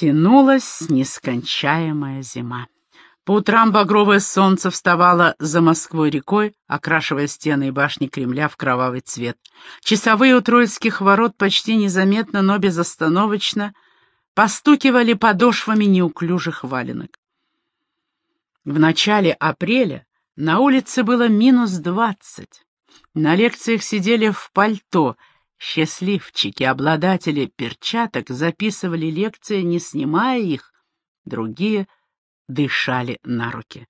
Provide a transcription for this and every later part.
Тянулась нескончаемая зима. По утрам багровое солнце вставало за Москвой рекой, окрашивая стены и башни Кремля в кровавый цвет. Часовые у Троицких ворот почти незаметно, но безостановочно постукивали подошвами неуклюжих валенок. В начале апреля на улице было минус двадцать. На лекциях сидели в пальто. Счастливчики, обладатели перчаток, записывали лекции, не снимая их. Другие дышали на руки.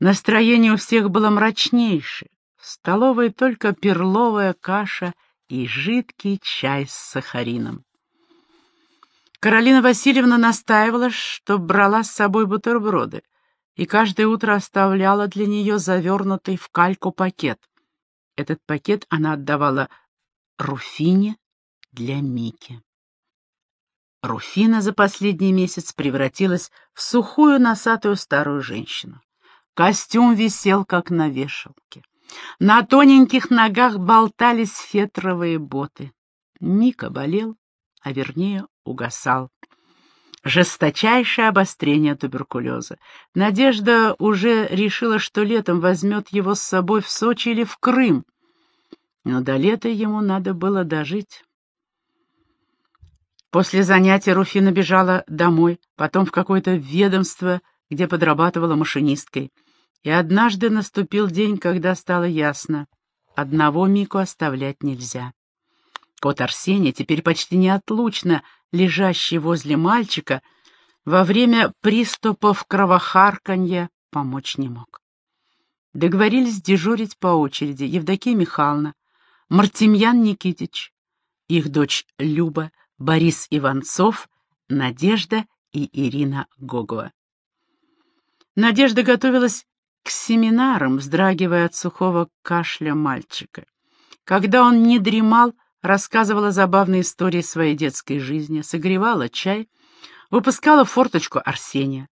Настроение у всех было мрачнейшее. В столовой только перловая каша и жидкий чай с сахарином. Каролина Васильевна настаивала, что брала с собой бутерброды, и каждое утро оставляла для нее завернутый в кальку пакет. Этот пакет она отдавала Руфине для Мики. Руфина за последний месяц превратилась в сухую носатую старую женщину. Костюм висел, как на вешалке. На тоненьких ногах болтались фетровые боты. Мика болел, а вернее угасал. Жесточайшее обострение туберкулеза. Надежда уже решила, что летом возьмет его с собой в Сочи или в Крым. Но до лета ему надо было дожить. После занятия Руфина бежала домой, потом в какое-то ведомство, где подрабатывала машинисткой. И однажды наступил день, когда стало ясно — одного Мику оставлять нельзя. Кот Арсений, теперь почти неотлучно лежащий возле мальчика, во время приступов кровохарканья помочь не мог. Договорились дежурить по очереди Евдокия Михайловна, Мартемьян Никитич, их дочь Люба, Борис Иванцов, Надежда и Ирина Гогова. Надежда готовилась к семинарам, вздрагивая от сухого кашля мальчика. Когда он не дремал, рассказывала забавные истории своей детской жизни, согревала чай, выпускала форточку Арсения.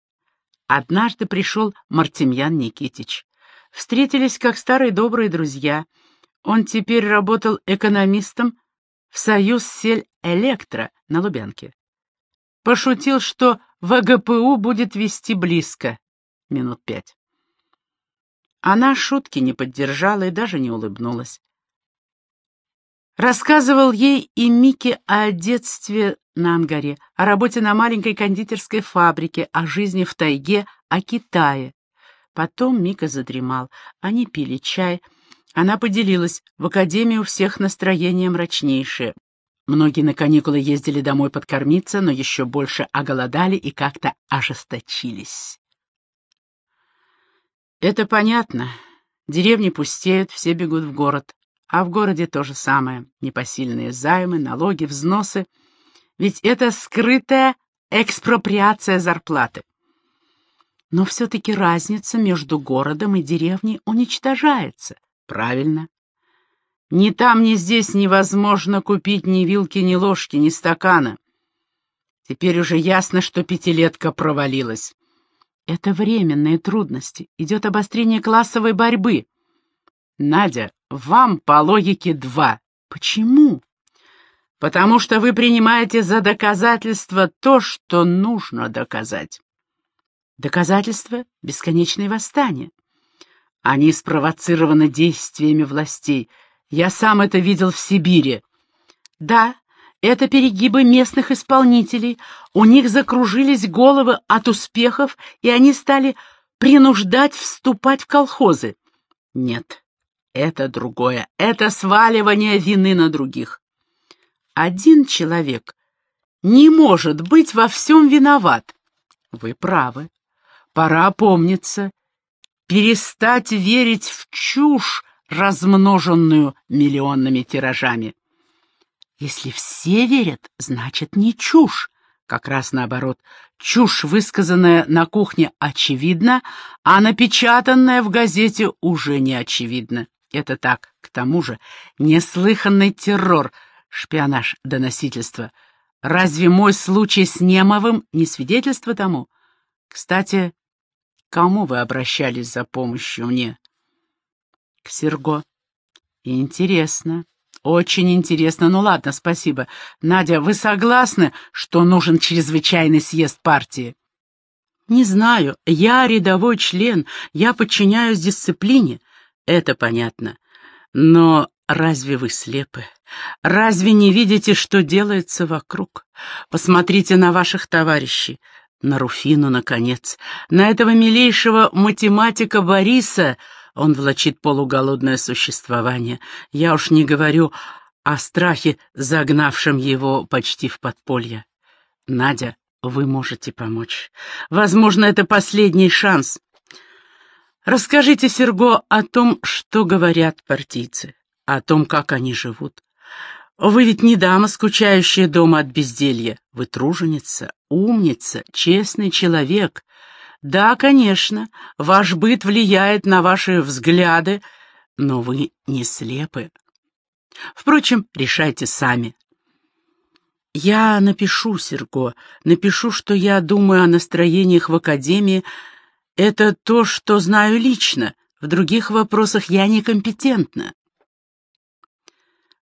Однажды пришел Мартемьян Никитич. Встретились как старые добрые друзья. Он теперь работал экономистом в Союз сель Электро на Лубянке. Пошутил, что ВГПУ будет вести близко. Минут пять. Она шутки не поддержала и даже не улыбнулась. Рассказывал ей и Мике о детстве на Ангаре, о работе на маленькой кондитерской фабрике, о жизни в тайге, о Китае. Потом Мика задремал. Они пили чай. Она поделилась. В академии у всех настроение мрачнейшее. Многие на каникулы ездили домой подкормиться, но еще больше оголодали и как-то ожесточились. Это понятно. Деревни пустеют, все бегут в город. А в городе то же самое. Непосильные займы, налоги, взносы. Ведь это скрытая экспроприация зарплаты. Но все-таки разница между городом и деревней уничтожается. Правильно. Ни там, ни здесь невозможно купить ни вилки, ни ложки, ни стакана. Теперь уже ясно, что пятилетка провалилась. Это временные трудности. Идет обострение классовой борьбы. Надя, вам по логике два. Почему? Потому что вы принимаете за доказательство то, что нужно доказать. Доказательства — бесконечные восстания. Они спровоцированы действиями властей. Я сам это видел в Сибири. Да, это перегибы местных исполнителей. У них закружились головы от успехов, и они стали принуждать вступать в колхозы. Нет, это другое. Это сваливание вины на других. Один человек не может быть во всем виноват. Вы правы. Пора опомниться, перестать верить в чушь, размноженную миллионными тиражами. Если все верят, значит не чушь. Как раз наоборот, чушь, высказанная на кухне, очевидна, а напечатанная в газете уже не очевидна. Это так, к тому же, неслыханный террор, шпионаж, доносительство. Разве мой случай с Немовым не свидетельство тому? Кстати, кому вы обращались за помощью мне? К Серго. Интересно. Очень интересно. Ну ладно, спасибо. Надя, вы согласны, что нужен чрезвычайный съезд партии? Не знаю. Я рядовой член. Я подчиняюсь дисциплине. Это понятно. Но разве вы слепы? Разве не видите, что делается вокруг? Посмотрите на ваших товарищей. На Руфину, наконец. На этого милейшего математика Бориса. Он влачит полуголодное существование. Я уж не говорю о страхе, загнавшем его почти в подполье. Надя, вы можете помочь. Возможно, это последний шанс. Расскажите, Серго, о том, что говорят партийцы, о том, как они живут. Вы ведь не дама, скучающая дома от безделья. Вы труженица, умница, честный человек. Да, конечно, ваш быт влияет на ваши взгляды, но вы не слепы. Впрочем, решайте сами. Я напишу, Серго, напишу, что я думаю о настроениях в Академии. Это то, что знаю лично. В других вопросах я некомпетентна.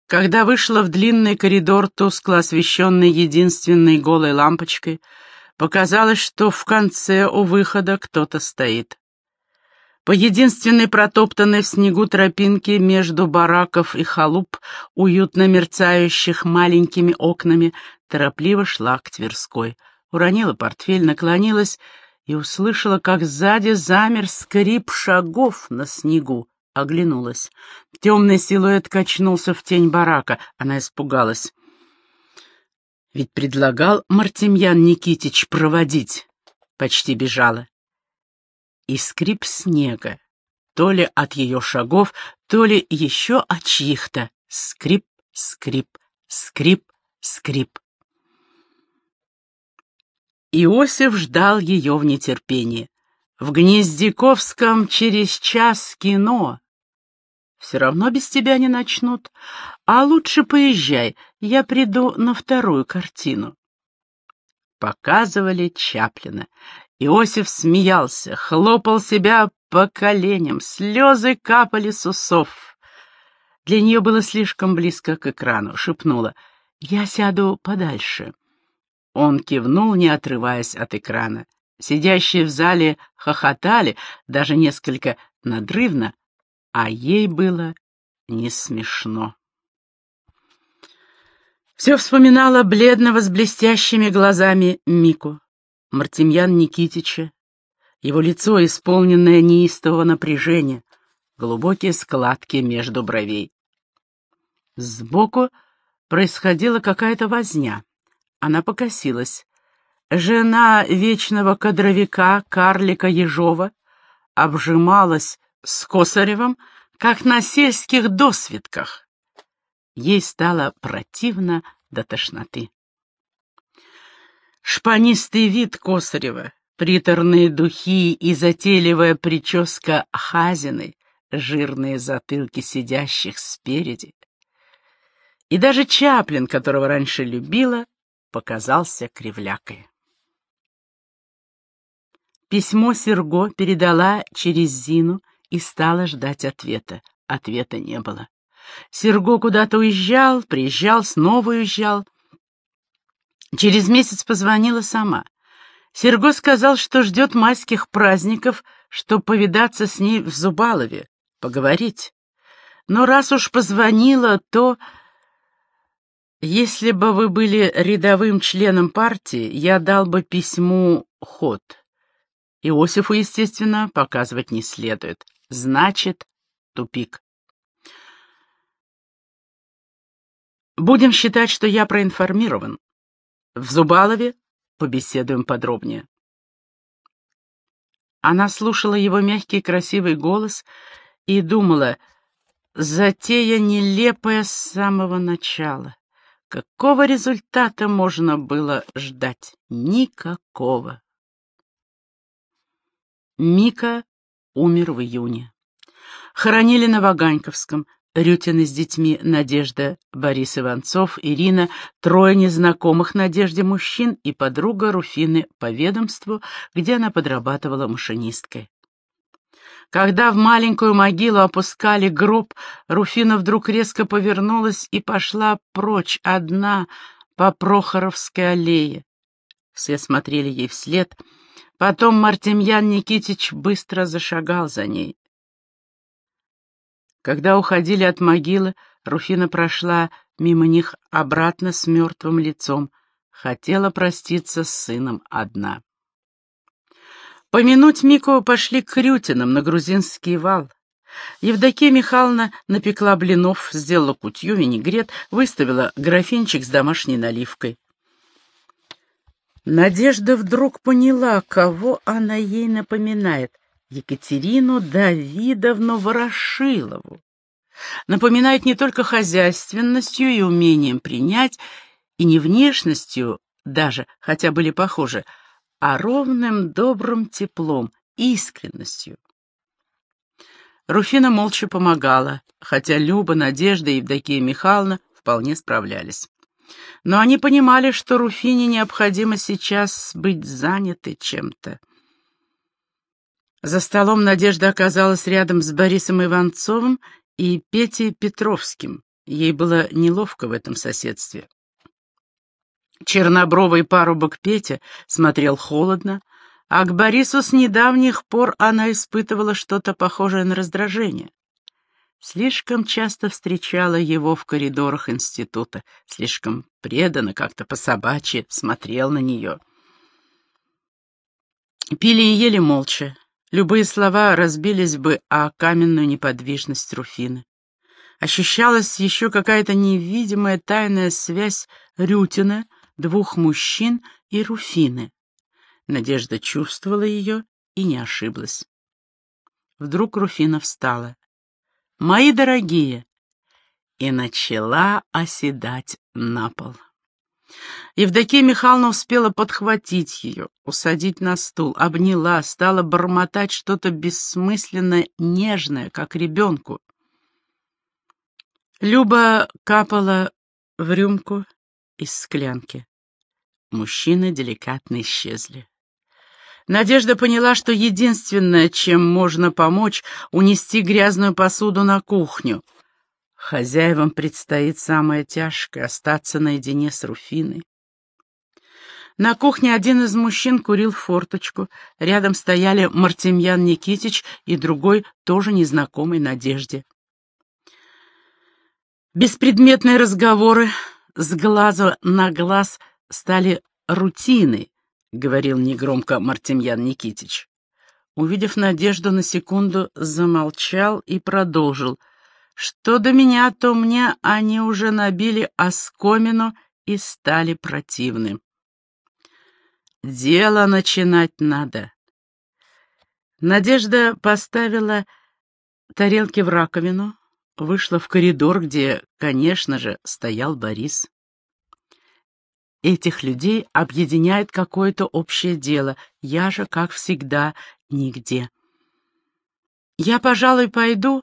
Когда вышла в длинный коридор, тускло освещенный единственной голой лампочкой, показалось, что в конце у выхода кто-то стоит. По единственной протоптанной в снегу тропинке между бараков и халуп, уютно мерцающих маленькими окнами, торопливо шла к Тверской. Уронила портфель, наклонилась и услышала, как сзади замер скрип шагов на снегу оглянулась. Темный силуэт качнулся в тень барака. Она испугалась. Ведь предлагал Мартемьян Никитич проводить. Почти бежала. И скрип снега. То ли от ее шагов, то ли еще от чьих-то. Скрип, скрип, скрип, скрип. Иосиф ждал ее в нетерпении. В Гнездяковском через час кино. Все равно без тебя не начнут. А лучше поезжай, я приду на вторую картину. Показывали Чаплина. Иосиф смеялся, хлопал себя по коленям, слезы капали с усов. Для нее было слишком близко к экрану, шепнула «Я сяду подальше». Он кивнул, не отрываясь от экрана. Сидящие в зале хохотали, даже несколько надрывно, а ей было не смешно. Все вспоминала бледного с блестящими глазами Мику, Мартемьян Никитича, его лицо, исполненное неистового напряжения, глубокие складки между бровей. Сбоку происходила какая-то возня. Она покосилась. Жена вечного кадровика, карлика Ежова, обжималась с Косаревым, как на сельских досвидках. Ей стало противно до тошноты. Шпанистый вид Косарева, приторные духи и затейливая прическа Хазины, жирные затылки сидящих спереди. И даже Чаплин, которого раньше любила, показался кривлякой. Письмо Серго передала через Зину и стала ждать ответа. Ответа не было. Серго куда-то уезжал, приезжал, снова уезжал. Через месяц позвонила сама. Серго сказал, что ждет майских праздников, чтобы повидаться с ней в Зубалове, поговорить. Но раз уж позвонила, то... Если бы вы были рядовым членом партии, я дал бы письму ход. Иосифу, естественно, показывать не следует. Значит, тупик. Будем считать, что я проинформирован. В Зубалове побеседуем подробнее. Она слушала его мягкий красивый голос и думала, затея нелепая с самого начала. Какого результата можно было ждать? Никакого. Мика умер в июне. Хоронили на Ваганьковском, Рютины с детьми Надежда, Борис Иванцов, Ирина, трое незнакомых Надежде мужчин и подруга Руфины по ведомству, где она подрабатывала машинисткой. Когда в маленькую могилу опускали гроб, Руфина вдруг резко повернулась и пошла прочь одна по Прохоровской аллее. Все смотрели ей вслед. Потом Мартемьян Никитич быстро зашагал за ней. Когда уходили от могилы, Руфина прошла мимо них обратно с мертвым лицом. Хотела проститься с сыном одна. Помянуть Мику пошли к Крютинам на грузинский вал. Евдокия Михайловна напекла блинов, сделала кутью, винегрет, выставила графинчик с домашней наливкой. Надежда вдруг поняла, кого она ей напоминает. Екатерину Давидовну Ворошилову. Напоминает не только хозяйственностью и умением принять, и не внешностью даже, хотя были похожи, а ровным добрым теплом, искренностью. Руфина молча помогала, хотя Люба, Надежда и Евдокия Михайловна вполне справлялись. Но они понимали, что Руфине необходимо сейчас быть занятой чем-то. За столом Надежда оказалась рядом с Борисом Иванцовым и Петей Петровским. Ей было неловко в этом соседстве. Чернобровый парубок Петя смотрел холодно, а к Борису с недавних пор она испытывала что-то похожее на раздражение. Слишком часто встречала его в коридорах института, слишком преданно, как-то по-собачьи смотрел на нее. Пили и ели молча. Любые слова разбились бы о каменную неподвижность Руфины. Ощущалась еще какая-то невидимая тайная связь Рютина — двух мужчин и Руфины. Надежда чувствовала ее и не ошиблась. Вдруг Руфина встала. «Мои дорогие!» и начала оседать на пол. Евдокия Михайловна успела подхватить ее, усадить на стул, обняла, стала бормотать что-то бессмысленно нежное, как ребенку. Люба капала в рюмку из склянки. Мужчины деликатно исчезли. Надежда поняла, что единственное, чем можно помочь, унести грязную посуду на кухню. Хозяевам предстоит самое тяжкое — остаться наедине с Руфиной. На кухне один из мужчин курил форточку. Рядом стояли Мартемьян Никитич и другой, тоже незнакомый Надежде. Беспредметные разговоры с глазу на глаз стали рутиной, — говорил негромко Мартемьян Никитич. Увидев Надежду на секунду, замолчал и продолжил. Что до меня, то мне они уже набили оскомину и стали противны. Дело начинать надо. Надежда поставила тарелки в раковину, вышла в коридор, где, конечно же, стоял Борис. Этих людей объединяет какое-то общее дело. Я же, как всегда, нигде. «Я, пожалуй, пойду».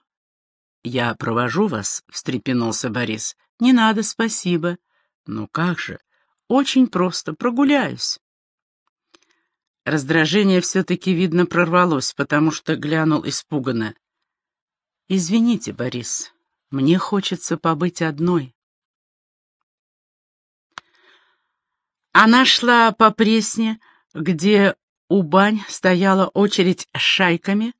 «Я провожу вас», — встрепенулся Борис. «Не надо, спасибо». «Ну как же? Очень просто. Прогуляюсь». Раздражение все-таки, видно, прорвалось, потому что глянул испуганно. «Извините, Борис, мне хочется побыть одной». Она шла по Пресне, где у бань стояла очередь с шайками,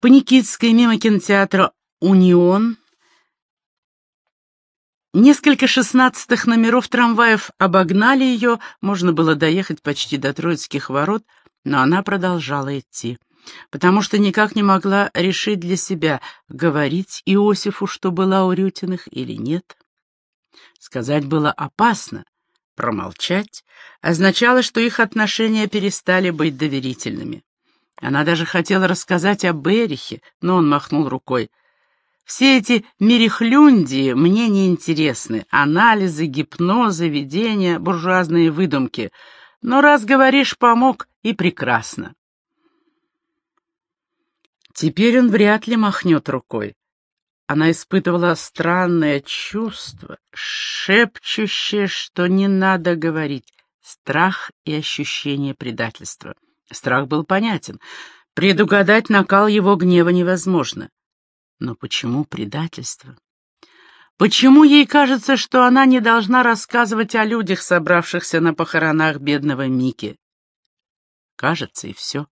по Никитской мимо кинотеатра «Унион». Несколько шестнадцатых номеров трамваев обогнали ее, можно было доехать почти до Троицких ворот, но она продолжала идти, потому что никак не могла решить для себя, говорить Иосифу, что была у Рютиных или нет. Сказать было опасно, Промолчать означало, что их отношения перестали быть доверительными. Она даже хотела рассказать об Эрихе, но он махнул рукой. «Все эти мерехлюндии мне не интересны. Анализы, гипнозы, видения, буржуазные выдумки. Но раз говоришь, помог, и прекрасно». Теперь он вряд ли махнет рукой. Она испытывала странное чувство, шепчущее, что не надо говорить, страх и ощущение предательства. Страх был понятен. Предугадать накал его гнева невозможно. Но почему предательство? Почему ей кажется, что она не должна рассказывать о людях, собравшихся на похоронах бедного Мики? Кажется, и все.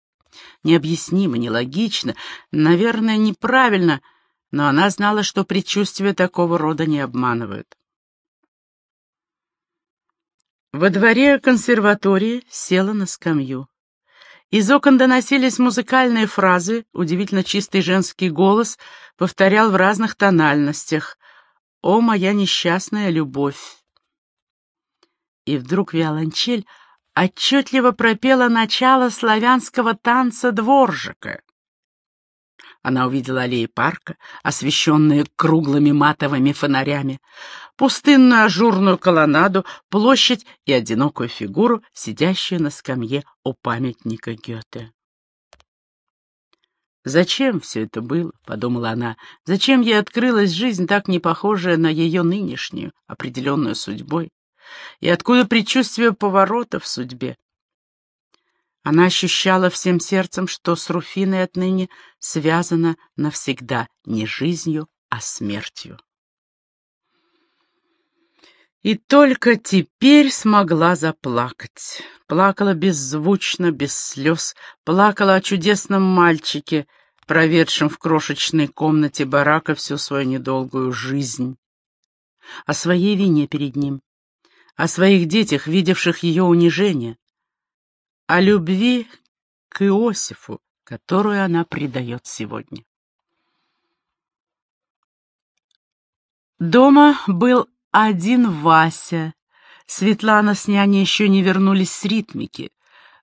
Необъяснимо, нелогично, наверное, неправильно, но она знала, что предчувствия такого рода не обманывают. Во дворе консерватории села на скамью. Из окон доносились музыкальные фразы, удивительно чистый женский голос повторял в разных тональностях «О, моя несчастная любовь!» И вдруг виолончель отчетливо пропела начало славянского танца дворжика. Она увидела аллеи парка, освещенные круглыми матовыми фонарями, пустынную ажурную колоннаду, площадь и одинокую фигуру, сидящую на скамье у памятника Гёте. «Зачем все это было?» — подумала она. «Зачем ей открылась жизнь, так не похожая на ее нынешнюю, определенную судьбой? И откуда предчувствие поворота в судьбе? Она ощущала всем сердцем, что с Руфиной отныне связана навсегда не жизнью, а смертью. И только теперь смогла заплакать. Плакала беззвучно, без слез, плакала о чудесном мальчике, проведшем в крошечной комнате барака всю свою недолгую жизнь, о своей вине перед ним, о своих детях, видевших ее унижение, о любви к Иосифу, которую она предает сегодня. Дома был один Вася. Светлана с няней еще не вернулись с ритмики.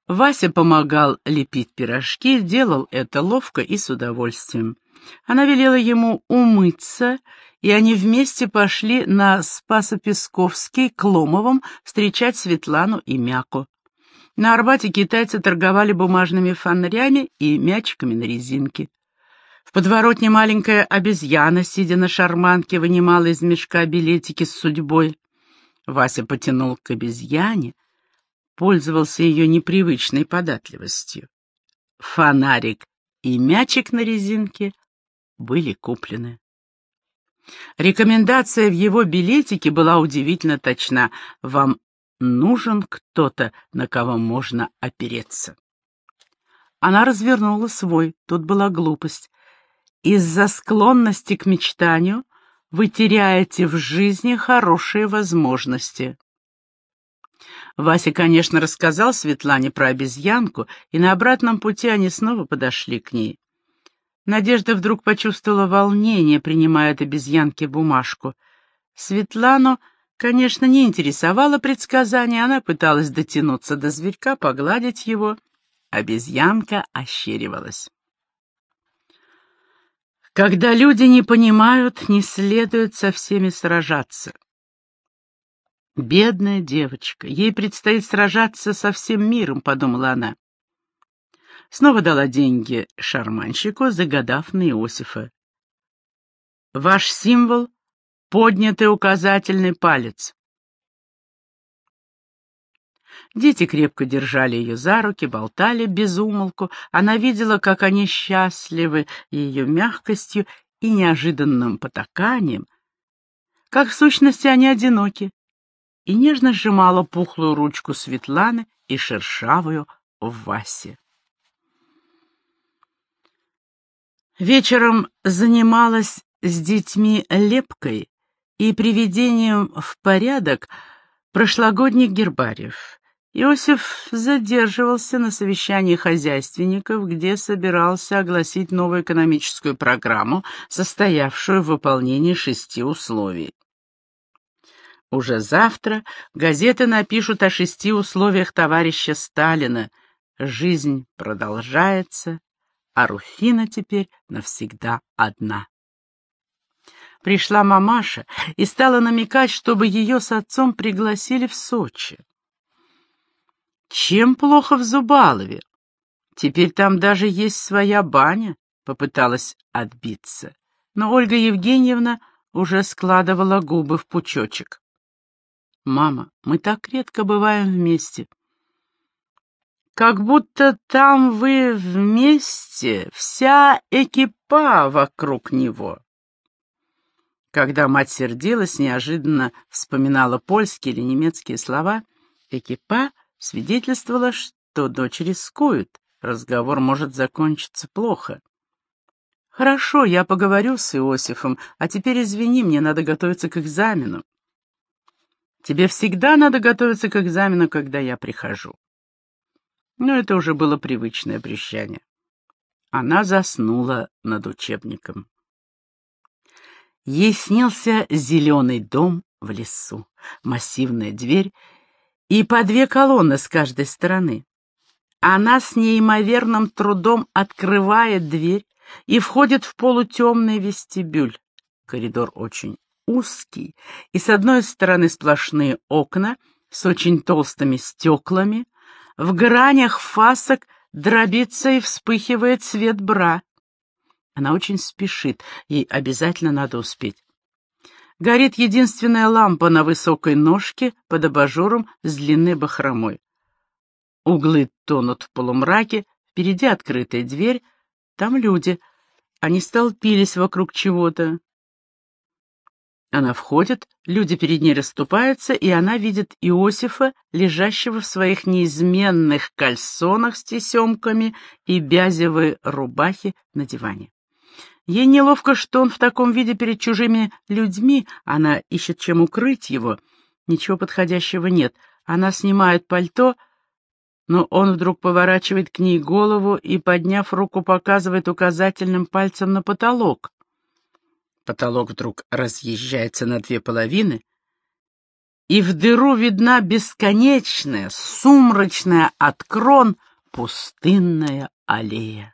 Вася помогал лепить пирожки, делал это ловко и с удовольствием. Она велела ему умыться, и они вместе пошли на Спасо-Песковский к Ломовым встречать Светлану и Мяку. На Арбате китайцы торговали бумажными фонарями и мячиками на резинке. В подворотне маленькая обезьяна, сидя на шарманке, вынимала из мешка билетики с судьбой. Вася потянул к обезьяне, пользовался ее непривычной податливостью. Фонарик и мячик на резинке были куплены. Рекомендация в его билетике была удивительно точна. Вам нужен кто-то, на кого можно опереться. Она развернула свой, тут была глупость. Из-за склонности к мечтанию вы теряете в жизни хорошие возможности. Вася, конечно, рассказал Светлане про обезьянку, и на обратном пути они снова подошли к ней. Надежда вдруг почувствовала волнение, принимая от обезьянки бумажку. Светлану Конечно, не интересовало предсказание, она пыталась дотянуться до зверька, погладить его. Обезьянка ощеривалась. Когда люди не понимают, не следует со всеми сражаться. Бедная девочка, ей предстоит сражаться со всем миром, подумала она. Снова дала деньги шарманщику, загадав на Иосифа. Ваш символ поднятый указательный палец. Дети крепко держали ее за руки, болтали без умолку. Она видела, как они счастливы ее мягкостью и неожиданным потаканием, как в сущности они одиноки, и нежно сжимала пухлую ручку Светланы и шершавую в Васе. Вечером занималась с детьми лепкой и приведением в порядок прошлогодних гербариев. Иосиф задерживался на совещании хозяйственников, где собирался огласить новую экономическую программу, состоявшую в выполнении шести условий. Уже завтра газеты напишут о шести условиях товарища Сталина. Жизнь продолжается, а Руфина теперь навсегда одна пришла мамаша и стала намекать, чтобы ее с отцом пригласили в Сочи. Чем плохо в Зубалове? Теперь там даже есть своя баня, попыталась отбиться. Но Ольга Евгеньевна уже складывала губы в пучочек. «Мама, мы так редко бываем вместе». как будто там вы вместе, вся экипа вокруг него. Когда мать сердилась, неожиданно вспоминала польские или немецкие слова, экипа свидетельствовала, что дочь рискует, разговор может закончиться плохо. «Хорошо, я поговорю с Иосифом, а теперь извини, мне надо готовиться к экзамену». «Тебе всегда надо готовиться к экзамену, когда я прихожу». Но это уже было привычное прощание. Она заснула над учебником. Ей снился зеленый дом в лесу, массивная дверь и по две колонны с каждой стороны. Она с неимоверным трудом открывает дверь и входит в полутемный вестибюль. Коридор очень узкий, и с одной стороны сплошные окна с очень толстыми стеклами, в гранях фасок дробится и вспыхивает свет бра. Она очень спешит, ей обязательно надо успеть. Горит единственная лампа на высокой ножке под абажуром с длинной бахромой. Углы тонут в полумраке, впереди открытая дверь, там люди. Они столпились вокруг чего-то. Она входит, люди перед ней расступаются, и она видит Иосифа, лежащего в своих неизменных кальсонах с тесемками и бязевой рубахе на диване. Ей неловко, что он в таком виде перед чужими людьми, она ищет чем укрыть его. Ничего подходящего нет. Она снимает пальто, но он вдруг поворачивает к ней голову и, подняв руку, показывает указательным пальцем на потолок. Потолок вдруг разъезжается на две половины, и в дыру видна бесконечная, сумрачная от крон пустынная аллея.